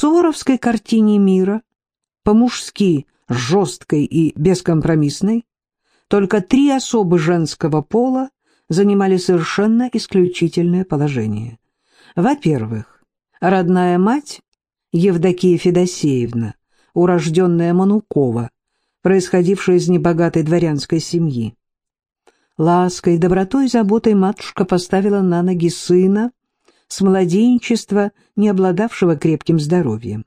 суворовской картине мира, по-мужски жесткой и бескомпромиссной, только три особы женского пола занимали совершенно исключительное положение. Во-первых, родная мать Евдокия Федосеевна, урожденная Манукова, происходившая из небогатой дворянской семьи. Лаской, добротой и заботой матушка поставила на ноги сына, с младенчества, не обладавшего крепким здоровьем.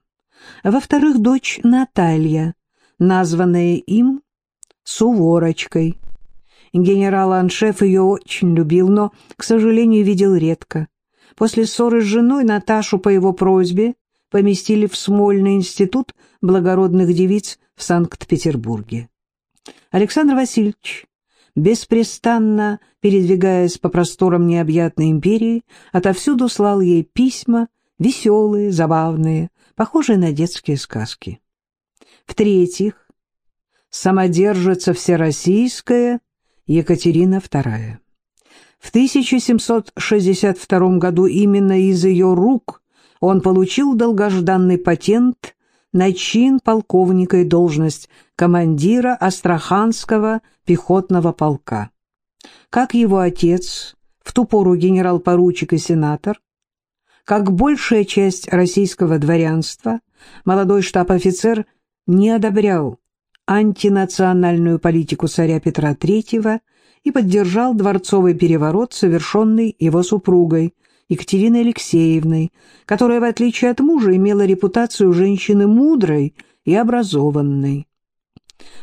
Во-вторых, дочь Наталья, названная им Суворочкой. Генерал-аншеф ее очень любил, но, к сожалению, видел редко. После ссоры с женой Наташу по его просьбе поместили в Смольный институт благородных девиц в Санкт-Петербурге. Александр Васильевич беспрестанно передвигаясь по просторам необъятной империи, отовсюду слал ей письма, веселые, забавные, похожие на детские сказки. В-третьих, самодержица всероссийская Екатерина II. В 1762 году именно из ее рук он получил долгожданный патент на чин полковника и должность командира Астраханского пехотного полка. Как его отец, в ту пору генерал-поручик и сенатор, как большая часть российского дворянства, молодой штаб-офицер не одобрял антинациональную политику царя Петра III и поддержал дворцовый переворот, совершенный его супругой Екатериной Алексеевной, которая, в отличие от мужа, имела репутацию женщины мудрой и образованной.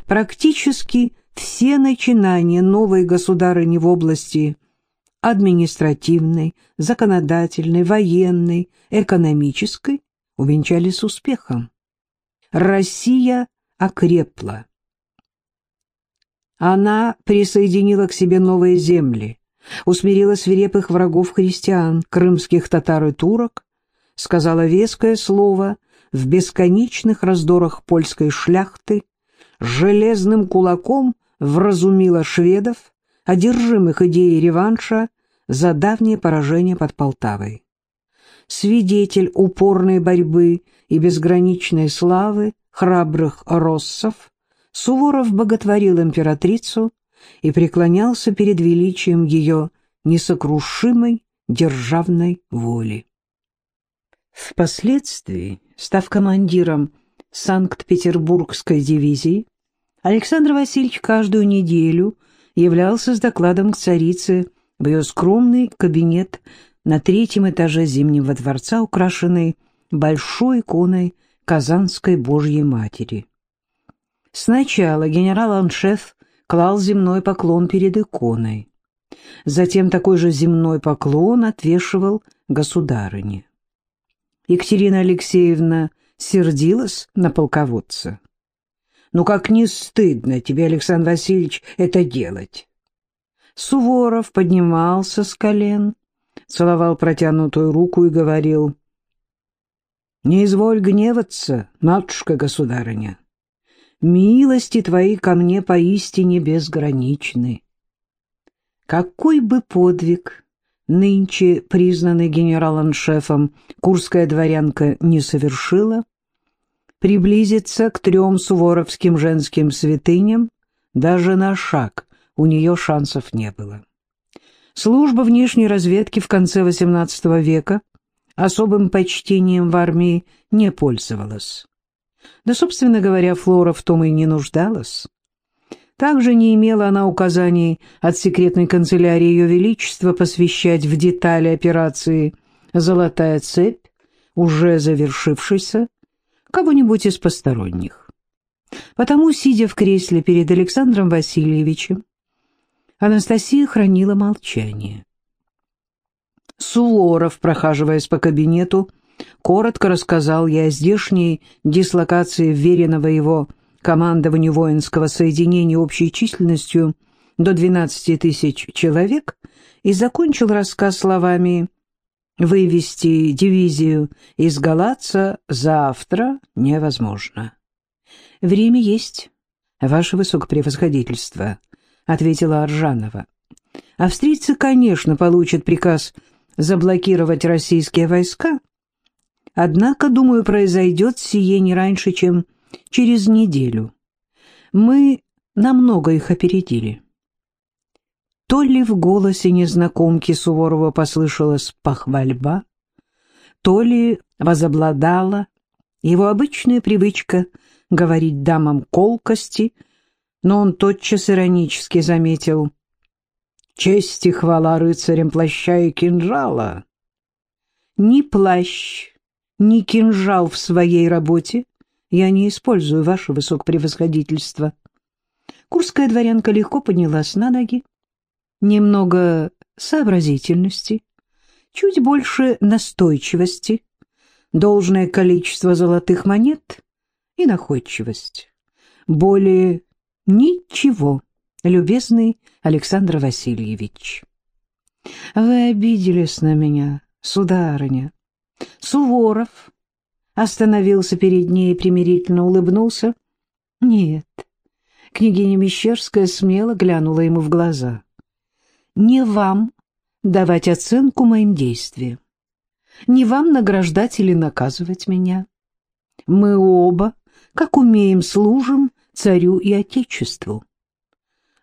Практически все начинания новой государыни в области административной, законодательной, военной, экономической увенчались успехом. Россия окрепла. Она присоединила к себе новые земли, усмирила свирепых врагов христиан, крымских татар и турок, сказала веское слово в бесконечных раздорах польской шляхты, железным кулаком вразумила шведов, одержимых идеей реванша за давнее поражение под Полтавой. Свидетель упорной борьбы и безграничной славы храбрых россов, Суворов боготворил императрицу и преклонялся перед величием ее несокрушимой державной воли. Впоследствии, став командиром Санкт-Петербургской дивизии, Александр Васильевич каждую неделю являлся с докладом к царице в ее скромный кабинет на третьем этаже Зимнего дворца, украшенный большой иконой Казанской Божьей Матери. Сначала генерал-аншеф клал земной поклон перед иконой. Затем такой же земной поклон отвешивал государыне. Екатерина Алексеевна сердилась на полководца. «Ну как не стыдно тебе, Александр Васильевич, это делать?» Суворов поднимался с колен, целовал протянутую руку и говорил, «Не изволь гневаться, матушка-государыня милости твои ко мне поистине безграничны. Какой бы подвиг нынче признанный генералом-шефом курская дворянка не совершила, приблизиться к трем суворовским женским святыням даже на шаг у нее шансов не было. Служба внешней разведки в конце XVIII века особым почтением в армии не пользовалась. Да, собственно говоря, Флора в том и не нуждалась. Также не имела она указаний от секретной канцелярии Ее Величества посвящать в детали операции «Золотая цепь», уже завершившейся, кого-нибудь из посторонних. Потому, сидя в кресле перед Александром Васильевичем, Анастасия хранила молчание. Суворов, прохаживаясь по кабинету, коротко рассказал я о здешней дислокации веренного его командованию воинского соединения общей численностью до 12 тысяч человек и закончил рассказ словами «Вывести дивизию из Галаца завтра невозможно». «Время есть, ваше высокопревосходительство», — ответила Аржанова. «Австрийцы, конечно, получат приказ заблокировать российские войска, Однако, думаю, произойдет сие не раньше, чем через неделю. Мы намного их опередили. То ли в голосе незнакомки Суворова послышалась похвальба, то ли возобладала его обычная привычка говорить дамам колкости, но он тотчас иронически заметил «Честь и хвала рыцарям плаща и кинжала». Ни плащ, ни кинжал в своей работе я не использую, ваше высокопревосходительство. Курская дворянка легко поднялась на ноги. Немного сообразительности, чуть больше настойчивости, должное количество золотых монет и находчивость. Более ничего, любезный Александр Васильевич. Вы обиделись на меня, сударыня. Суворов остановился перед ней и примирительно улыбнулся. Нет, княгиня Мещерская смело глянула ему в глаза. Не вам давать оценку моим действиям не вам награждать или наказывать меня. Мы оба, как умеем, служим царю и отечеству.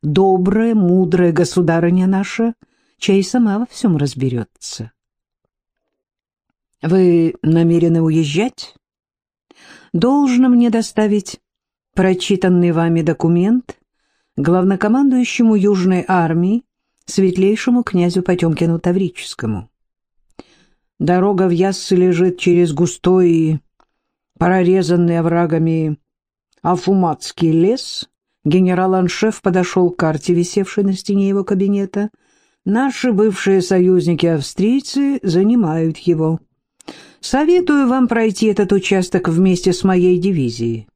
Добрая, мудрая государыня наша, чай сама во всем разберется. Вы намерены уезжать? Должно мне доставить прочитанный вами документ главнокомандующему Южной армии, светлейшему князю Потемкину Таврическому. Дорога в Яссы лежит через густой прорезанный оврагами Афуматский лес. Генерал-аншеф подошел к карте, висевшей на стене его кабинета. Наши бывшие союзники-австрийцы занимают его. Советую вам пройти этот участок вместе с моей дивизией.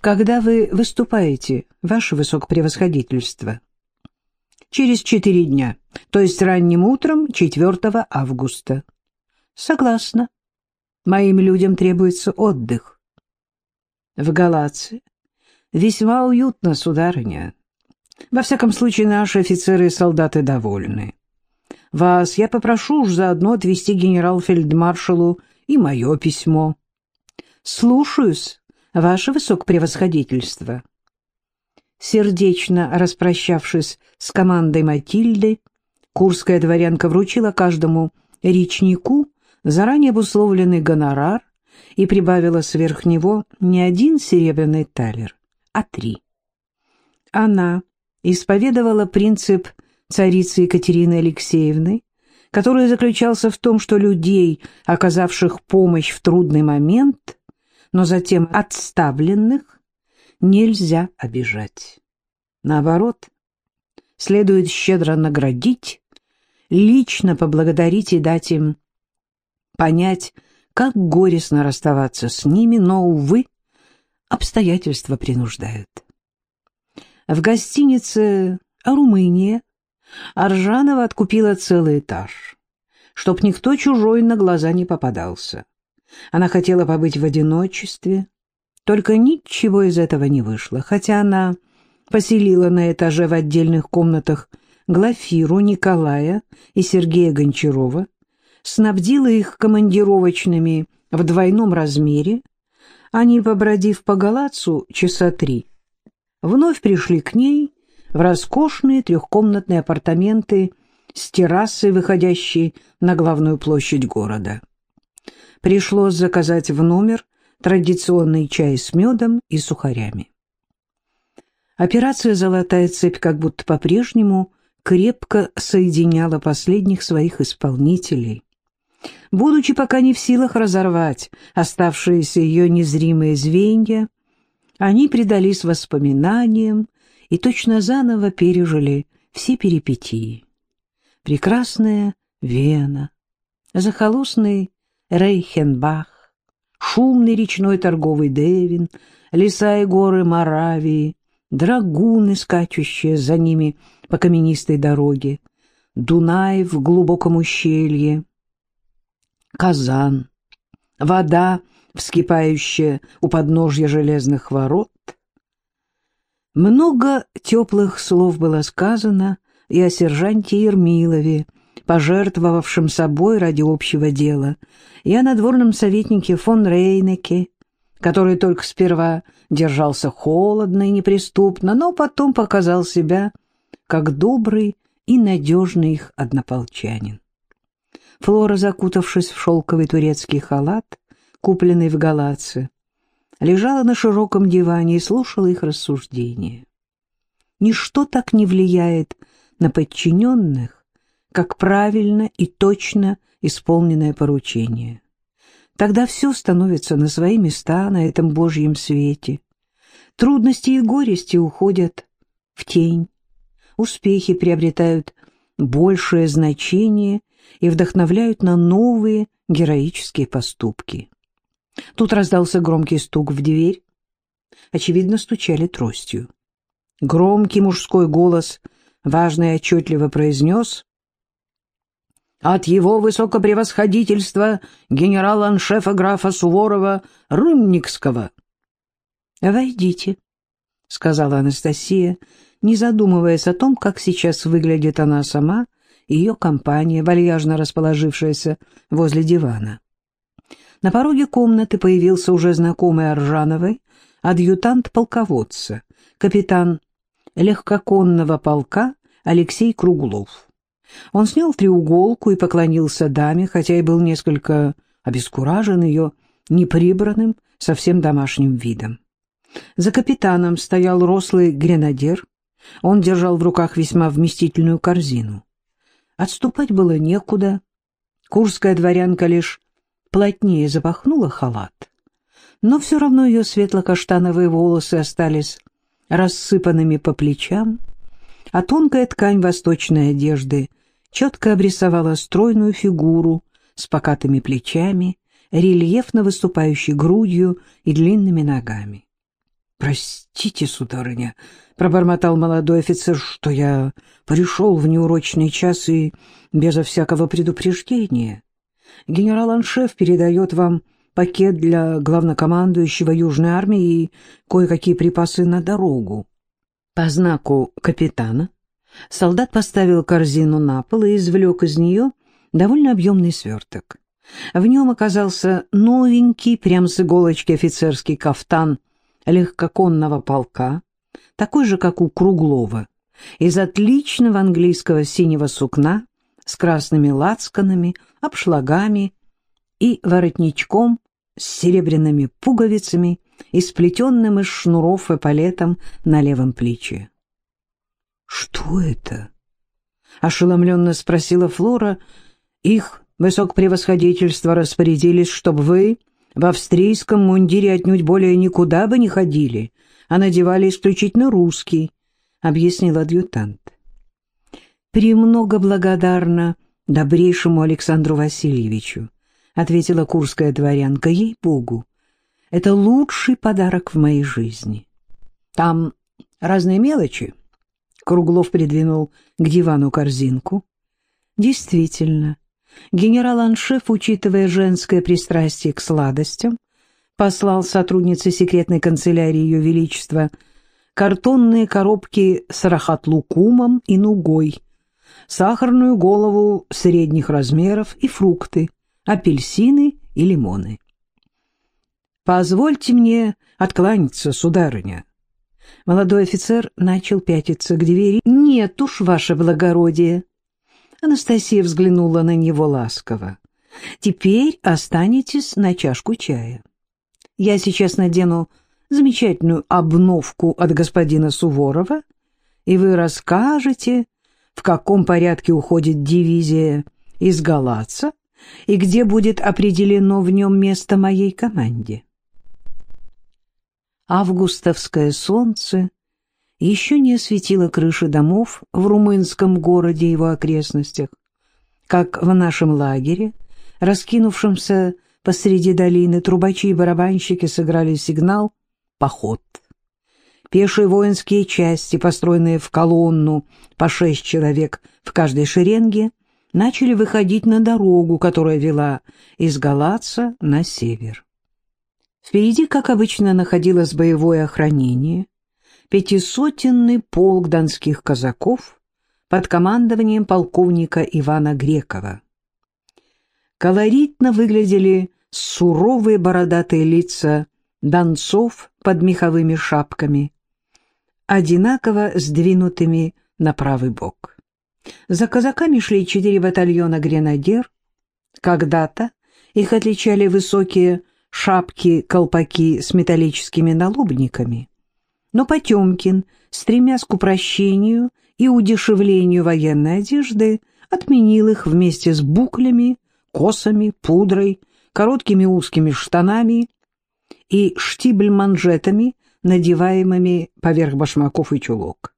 Когда вы выступаете, ваше высокопревосходительство? Через четыре дня, то есть ранним утром 4 августа. Согласна. Моим людям требуется отдых. В Галации весьма уютно, сударыня. Во всяком случае, наши офицеры и солдаты довольны. Вас я попрошу уж заодно отвезти генерал-фельдмаршалу и мое письмо. Слушаюсь, ваше высокопревосходительство. Сердечно распрощавшись с командой Матильды, курская дворянка вручила каждому речнику заранее обусловленный гонорар и прибавила сверх него не один серебряный талер, а три. Она исповедовала принцип царицы Екатерины Алексеевны, который заключался в том, что людей, оказавших помощь в трудный момент, но затем отставленных, нельзя обижать. Наоборот, следует щедро наградить, лично поблагодарить и дать им понять, как горестно расставаться с ними, но, увы, обстоятельства принуждают. В гостинице «Румыния» Аржанова откупила целый этаж, чтоб никто чужой на глаза не попадался. Она хотела побыть в одиночестве, только ничего из этого не вышло, хотя она поселила на этаже в отдельных комнатах Глафиру, Николая и Сергея Гончарова, снабдила их командировочными в двойном размере, они, побродив по Галацу часа три, вновь пришли к ней в роскошные трехкомнатные апартаменты с террасой, выходящей на главную площадь города. Пришлось заказать в номер традиционный чай с медом и сухарями. Операция «Золотая цепь» как будто по-прежнему крепко соединяла последних своих исполнителей будучи пока не в силах разорвать оставшиеся ее незримые звенья, они предались воспоминаниям и точно заново пережили все перипетии. Прекрасная Вена, захолустный Рейхенбах, шумный речной торговый Девин, леса и горы Моравии, драгуны, скачущие за ними по каменистой дороге, Дунай в глубоком ущелье, казан, вода, вскипающая у подножья железных ворот. Много теплых слов было сказано и о сержанте Ермилове, пожертвовавшим собой ради общего дела, и о надворном советнике фон Рейнеке, который только сперва держался холодно и неприступно, но потом показал себя как добрый и надежный их однополчанин. Флора, закутавшись в шелковый турецкий халат, купленный в Галаце, лежала на широком диване и слушала их рассуждения. Ничто так не влияет на подчиненных, как правильно и точно исполненное поручение. Тогда все становится на свои места на этом Божьем свете. Трудности и горести уходят в тень. Успехи приобретают большее значение и вдохновляют на новые героические поступки. Тут раздался громкий стук в дверь. Очевидно, стучали тростью. Громкий мужской голос важно и отчетливо произнес «От его высокопревосходительства генерала-аншефа графа Суворова Рымникского». «Войдите», — сказала Анастасия, не задумываясь о том, как сейчас выглядит она сама и ее компания, вальяжно расположившаяся возле дивана. На пороге комнаты появился уже знакомый Аржановой адъютант полководца, капитан легкоконного полка Алексей Круглов. Он снял треуголку и поклонился даме, хотя и был несколько обескуражен ее неприбранным, совсем домашним видом. За капитаном стоял рослый гренадер, он держал в руках весьма вместительную корзину. Отступать было некуда, курская дворянка лишь плотнее запахнула халат, но все равно ее светло-каштановые волосы остались рассыпанными по плечам, а тонкая ткань восточной одежды четко обрисовала стройную фигуру с покатыми плечами, рельефно выступающей грудью и длинными ногами. «Простите, сударыня», — пробормотал молодой офицер, — «что я пришел в неурочный час и безо всякого предупреждения. Генерал-аншеф передает вам пакет для главнокомандующего Южной армии и кое-какие припасы на дорогу. По знаку капитана солдат поставил корзину на пол и извлек из нее довольно объемный сверток. В нем оказался новенький, прям с иголочки офицерский кафтан легкоконного полка, такой же, как у Круглова, из отличного английского синего сукна с красными лацканами, обшлагами и воротничком с серебряными пуговицами и сплетенным из шнуров эполетом на левом плече. «Что это?» — ошеломленно спросила Флора. «Их высокопревосходительство распорядились, чтобы вы в австрийском мундире отнюдь более никуда бы не ходили, а надевали исключительно русский», — объяснил адъютант. «Премного благодарна добрейшему Александру Васильевичу», — ответила курская дворянка, — «ей-богу, это лучший подарок в моей жизни. Там разные мелочи». Круглов придвинул к дивану корзинку. Действительно, генерал-аншеф, учитывая женское пристрастие к сладостям, послал сотруднице секретной канцелярии Ее Величества картонные коробки с рахат-лукумом и нугой, сахарную голову средних размеров и фрукты, апельсины и лимоны. «Позвольте мне откланяться, сударыня». Молодой офицер начал пятиться к двери. «Нет уж, ваше благородие». Анастасия взглянула на него ласково. «Теперь останетесь на чашку чая. Я сейчас надену замечательную обновку от господина Суворова, и вы расскажете, в каком порядке уходит дивизия из Галаца и где будет определено в нем место моей команде. Августовское солнце еще не осветило крыши домов в румынском городе и его окрестностях, как в нашем лагере, раскинувшемся посреди долины, трубачи и барабанщики сыграли сигнал «Поход». Пешие воинские части, построенные в колонну по шесть человек в каждой шеренге, начали выходить на дорогу, которая вела из Галаца на север. Впереди, как обычно, находилось боевое охранение, пятисотенный полк донских казаков под командованием полковника Ивана Грекова. Колоритно выглядели суровые бородатые лица донцов под меховыми шапками, одинаково сдвинутыми на правый бок. За казаками шли четыре батальона гренадер. Когда-то их отличали высокие шапки-колпаки с металлическими налобниками. Но Потемкин, стремясь к упрощению и удешевлению военной одежды, отменил их вместе с буклями, косами, пудрой, короткими узкими штанами и штибль-манжетами, надеваемыми поверх башмаков и чулок.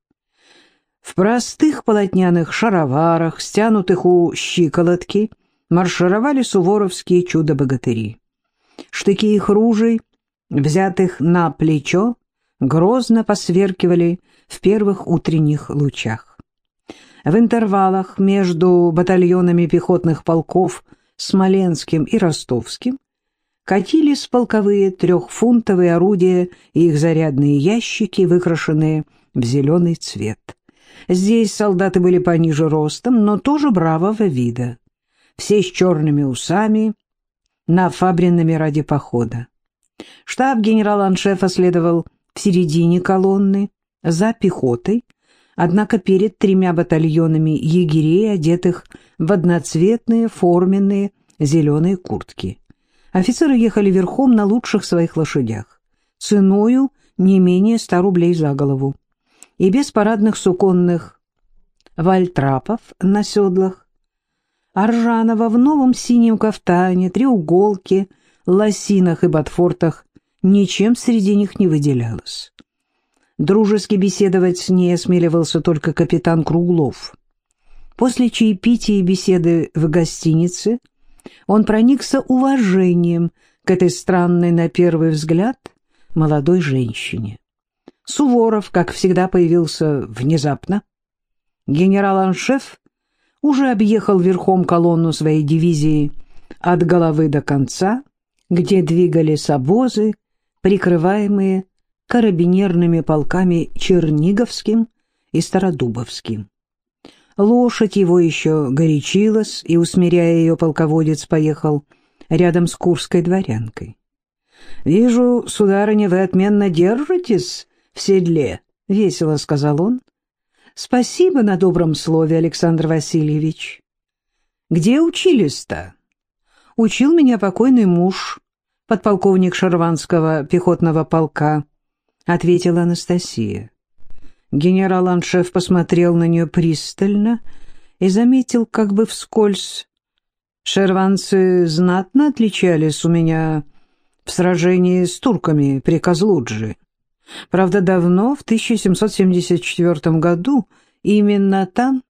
В простых полотняных шароварах, стянутых у щиколотки, маршировали суворовские чудо-богатыри. Штыки их ружей, взятых на плечо, грозно посверкивали в первых утренних лучах. В интервалах между батальонами пехотных полков Смоленским и Ростовским катились полковые трехфунтовые орудия и их зарядные ящики, выкрашенные в зеленый цвет. Здесь солдаты были пониже ростом, но тоже бравого вида. Все с черными усами, нафабренными ради похода. Штаб генерал-аншефа следовал в середине колонны, за пехотой, однако перед тремя батальонами егерей, одетых в одноцветные форменные зеленые куртки. Офицеры ехали верхом на лучших своих лошадях, ценою не менее ста рублей за голову, и без парадных суконных вальтрапов на седлах. Аржанова в новом синем кафтане, треуголке, лосинах и ботфортах ничем среди них не выделялась. Дружески беседовать с ней осмеливался только капитан Круглов. После чаепития и беседы в гостинице он проникся уважением к этой странной на первый взгляд молодой женщине. Суворов, как всегда, появился внезапно. Генерал-аншеф уже объехал верхом колонну своей дивизии от головы до конца, где двигались обозы, прикрываемые карабинерными полками Черниговским и Стародубовским. Лошадь его еще горячилась, и, усмиряя ее, полководец поехал рядом с курской дворянкой. «Вижу, сударыня, вы отменно держитесь в седле», — весело сказал он. «Спасибо на добром слове, Александр Васильевич». «Где учились-то?» «Учил меня покойный муж, подполковник Шарванского пехотного полка», — ответила Анастасия. Генерал-аншеф посмотрел на нее пристально и заметил как бы вскользь. «Шерванцы знатно отличались у меня в сражении с турками при Козлуджи. Правда, давно, в 1774 году, именно там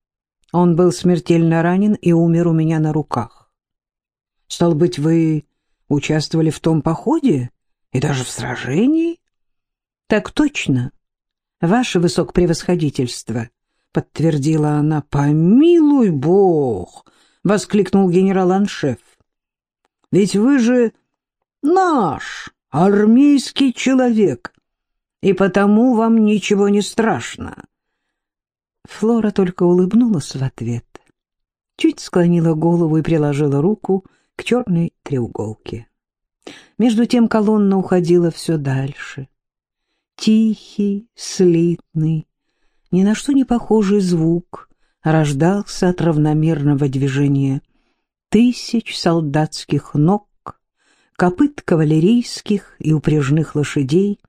он был смертельно ранен и умер у меня на руках. Стал быть, вы участвовали в том походе и даже в сражении?» «Так точно, ваше высокопревосходительство», — подтвердила она. «Помилуй бог!» — воскликнул генерал-аншеф. «Ведь вы же наш армейский человек, и потому вам ничего не страшно». Флора только улыбнулась в ответ, чуть склонила голову и приложила руку к черной треуголке. Между тем колонна уходила все дальше. Тихий, слитный, ни на что не похожий звук рождался от равномерного движения тысяч солдатских ног, копыт кавалерийских и упряжных лошадей,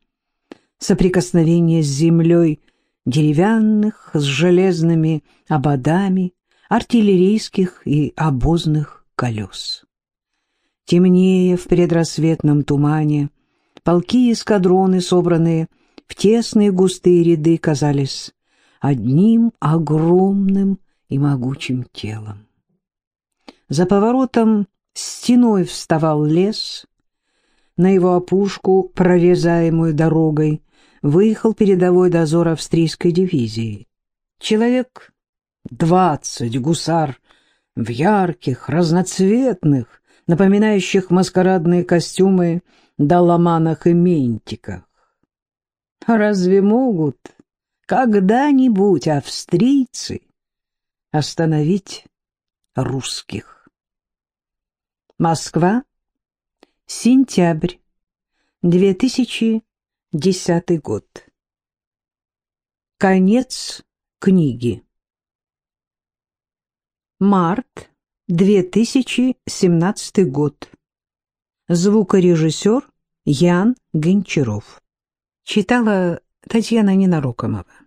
соприкосновение с землей деревянных с железными ободами, артиллерийских и обозных колес. Темнее в предрассветном тумане полки и эскадроны, собранные в тесные густые ряды, казались одним огромным и могучим телом. За поворотом стеной вставал лес, на его опушку, прорезаемую дорогой, выехал передовой дозор австрийской дивизии. Человек двадцать гусар в ярких, разноцветных, напоминающих маскарадные костюмы доломанах и ментиках. Разве могут когда-нибудь австрийцы остановить русских. Москва, сентябрь, 2010 год. Конец книги. Март 2017 год. Звукорежиссер Ян Гончаров. Читала Татьяна Ненарокомова.